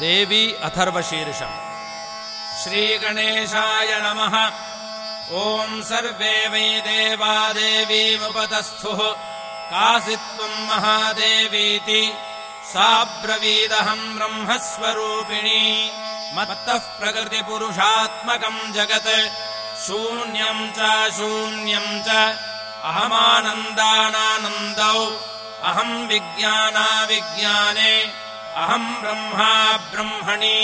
देवी अथर्वशीर्षम्। श्रीगणेशाय नमः। ॐ सर्वे वै देवा देवीमुपतस्थुः कासि त्वम् महादेवीति। सा ब्रवीदहम् ब्रह्मस्वरूपिणी। मत्तः प्रकृतिपुरुषात्मकम् जगत्। शून्यम् च शून्यम् च। अहमानन्दानानन्दौ। अहम् विज्ञानाविज्ञाने अहम् ब्रह्मा ब्रह्मणि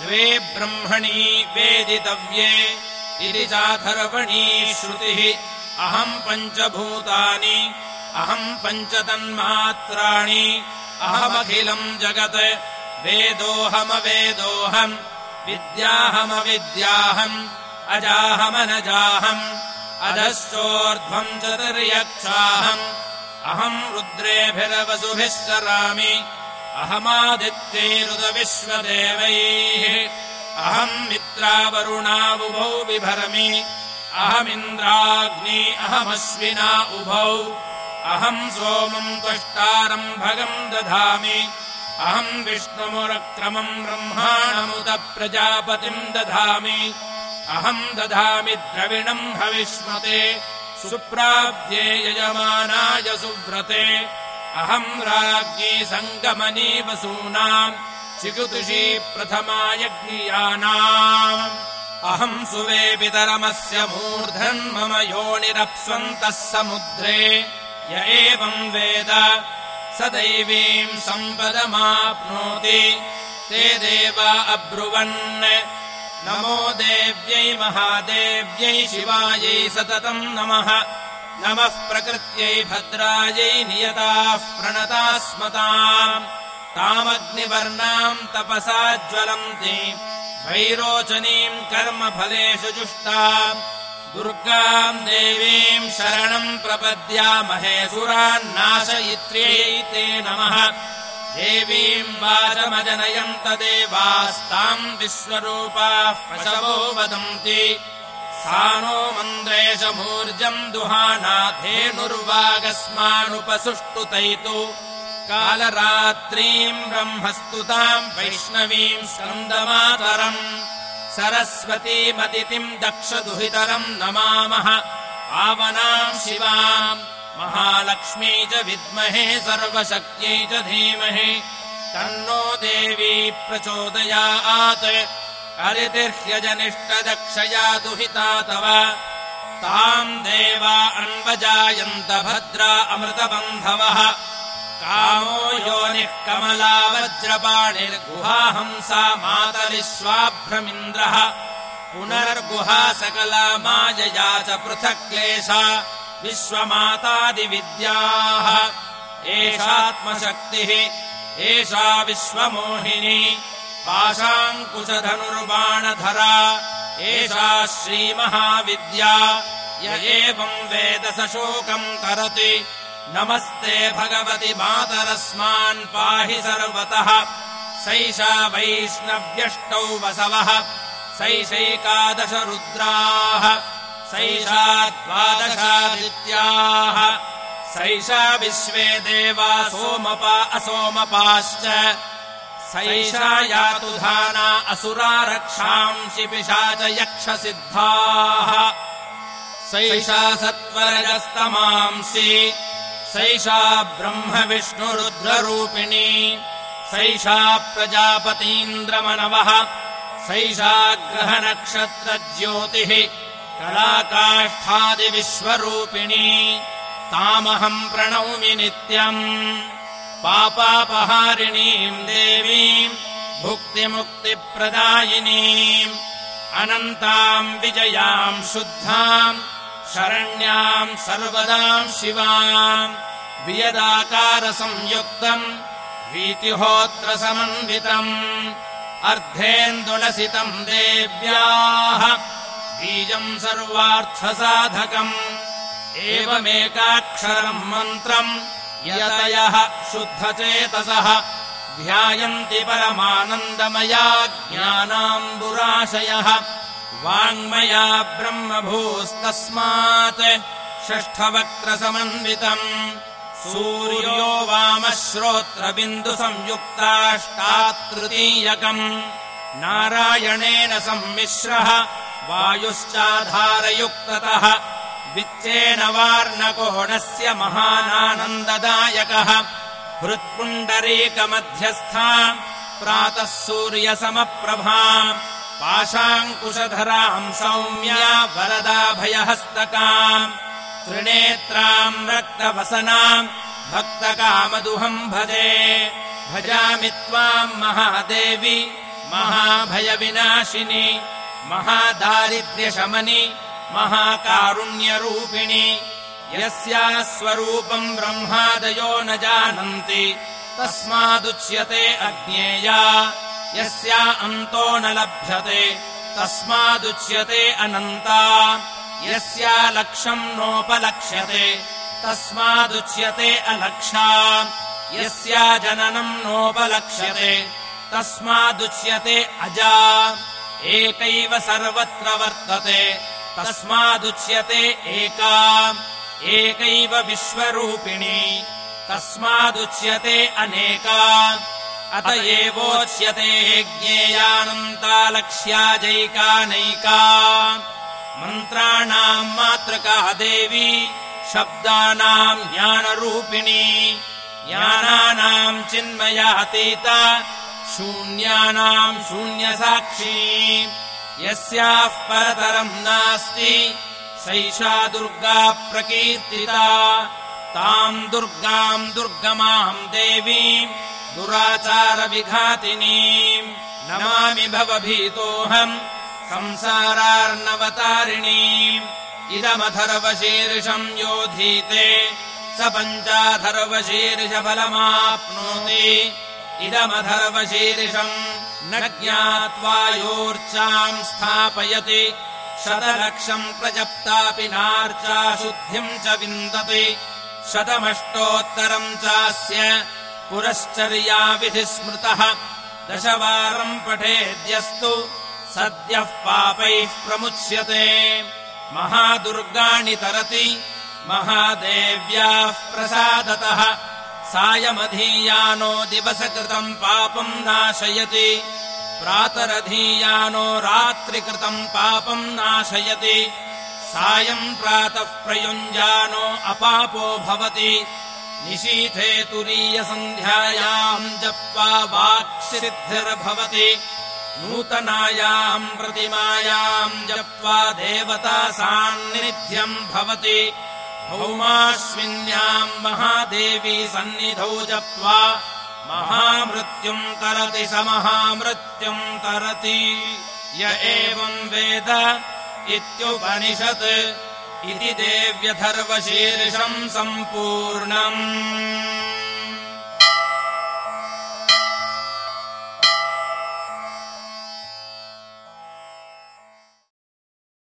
द्वे ब्रह्मणि वेदितव्ये इति चाथर्वणी श्रुतिः। अहम् पञ्चभूतानि अहम् पञ्चतन्मात्राणि अहमखिलम् जगत् वेदोऽहमवेदोऽहम् विद्याहमविद्याहम् अजाहमनजाहम् अधश्चोर्ध्वम् चतुर्यक्षाहम्। अहम् रुद्रेभिरवसुभिः चरामि अहमादित्यैरुदविश्वदेवैः। अहम् मित्रावरुणावुभौ बिभरमि अहमिन्द्राग्नि अहमश्विना उभौ। अहम् सोमम् त्वष्टारम् भगम् दधामि। अहम् विष्णुमुरक्रमम् ब्रह्माणमुत प्रजापतिम् दधामि। अहम् दधामि द्रविणम् भविष्मते सुप्राप्ये यजमानाय सुव्रते अहम् राज्ञी सङ्गमनी वसूनाम् चिकुतुषी प्रथमायज्ञियानाम्। अहम् सुवेपितरमस्य मूर्धन् मम योनिरप्स्वन्तः समुद्रे। य एवम् वेद स दैवीम् सम्पदमाप्नोति। ते देवा अब्रुवन्। नमो देव्यै महादेव्यै शिवायै सततम् नमः नमः प्रकृत्यै भद्रायै नियताः प्रणता स्मताम् तामग्निवर्णाम् तपसा ज्वलन्ति। वैरोचनीम् कर्मफलेषु जुष्टाम्। दुर्गाम् देवीम् शरणम् प्रपद्यामहे सुरान्नाशयित्र्यै ते नमः। देवीम् वाचमजनयन्त देवास्ताम् विश्वरूपाः पशवो वदन्ति सा नो मन्द्रेशमूर्जम् दुहानाथेनुर्वागस्मानुपसुष्टुतैतु। कालरात्रीम् ब्रह्मस्तुताम् वैष्णवीम् स्कन्दमातरम्। सरस्वतीमदितिम् दक्षदुहितरम् नमामः। आवनाम् शिवाम् महालक्ष्मी च विद्महे सर्वशक्त्यै च धीमहि। तन्नो देवी प्रचोदयात् अरितिर्ह्यजनिष्टदक्षया दुहिता तव। ताम् देवा अन्वजायन्त भद्रा अमृतबन्धवः। कामो योनिः कमला वज्रपाणिर्गुहाहंसा पुनर्गुहा सकला मायया च पृथक् क्लेशा विश्वमातादिविद्याः। एषात्मशक्तिः एषा विश्वमोहिनी पाशाङ्कुशधनुर्बाणधरा। एषा श्रीमहाविद्या। य एवम् वेद स शोकम् तरति नमस्ते भगवति मातरस्मान् पाहि सर्वतः। सैषा वैष्णव्यष्टौ वसवः। सैषैकादश रुद्राः। सैषा द्वादशादित्याः। सैषा विश्वे देवा सोमपा असोमपाश्च सैषा यातु धाना असुरा रक्षांसि पिशा च यक्षसिद्धाः। सैषा सत्त्वरजस्तमांसि सैषा ब्रह्मविष्णुरुद्ररूपिणी सैषा प्रजापतीन्द्रमनवः सैषा ग्रहनक्षत्रज्योतिः कलाकाष्ठादिविश्वरूपिणी तामहम् प्रणौमि नित्यम् पापापहारिणीम् देवीम् भुक्तिमुक्तिप्रदायिनीम् अनन्ताम् विजयाम् शुद्धाम् शरण्याम् सर्वदाम् शिवाम् वियदाकारसंयुक्तम् वीतिहोत्रसमन्वितम् अर्धेन्दुलसितम् देव्याः बीजम् सर्वार्थसाधकम् एवमेकाक्षरम् मन्त्रम् यतयः शुद्धचेतसः। ध्यायन्ति परमानन्दमया ज्ञानाम्बुराशयः। वाङ्मया ब्रह्मभूस्तस्मात् षष्ठवक्त्रसमन्वितम्। सूर्यो वामश्रोत्रबिन्दुसंयुक्ताष्टात्तृतीयकम् नारायणेन सम्मिश्रः वायुश्चाधारयुक्ततः विच्चेन वार्णकोणस्य महानानन्ददायकः हृत्पुण्डरीकमध्यस्था प्रातः सूर्यसमप्रभा पाशाङ्कुशधराम् सौम्या वरदाभयहस्तकाम् त्रिनेत्राम् रक्तवसनाम् भक्तकामदुहम् भजे भजामि त्वाम् महादेवि महाभयविनाशिनि महादारिद्र्यशमनि महाकारुण्यरूपिणि यस्याः स्वरूपम् ब्रह्मादयो न जानन्ति तस्मादुच्यते अज्ञेया यस्या अन्तो न लभ्यते तस्मादुच्यते अनन्ता यस्या लक्षम् नोपलक्ष्यते तस्मादुच्यते अलक्षा यस्या जननम् नोपलक्ष्यते तस्मादुच्यते अजा एकैव सर्वत्र वर्तते तस्मादुच्यते एका एकैव विश्वरूपिणी। तस्मादुच्यते अनेका अत एवोच्यते ज्ञेयानन्तालक्ष्याजैकानैका मन्त्राणाम् मातृका देवी शब्दानाम् ज्ञानरूपिणी। ज्ञानानाम् चिन्मयातीता शून्यानाम् शून्यसाक्षी यस्याः परतरम् नास्ति। सैषा दुर्गा प्रकीर्तिता। ताम् दुर्गाम् दुर्गमाम् देवीम् दुराचारविघातिनीम् नमामि भवभीतोऽहम् संसारार्णवतारिणीम् इदमथर्वशीर्षम् योधीते स पञ्चाथर्वशीर्षफलमाप्नोति इदमथर्वशीर्षम् न ज्ञात्वा योर्चाम् स्थापयति शतलक्षम् प्रजप्तापि नार्चा शुद्धिम् च विन्दति। शतमष्टोत्तरम् चास्य पुरश्चर्याविधिः स्मृतः। दशवारम् पठेद्यस्तु सद्यः पापैः प्रमुच्यते। महादुर्गाणि तरति महादेव्याः प्रसादतः सायमधीयानो दिवसकृतम् पापम् नाशयति। प्रातरधीयानो रात्रिकृतम् पापम् नाशयति। सायम् प्रातः प्रयुञ्जानो अपापो भवति। निशीथे तुरीयसन्ध्यायाम् जप्त्वा वाक्सिद्धिर्भवति। नूतनायाम् प्रतिमायाम् जप्त्वा देवता सान्निध्यम् भवति भौमाश्विन्याम् महादेवी सन्निधौ जप्त्वा महामृत्युम् तरति स महामृत्युम् तरति य एवम् वेद इत्युपनिषत् इति देव्यथर्वशीर्षम् सम्पूर्णम्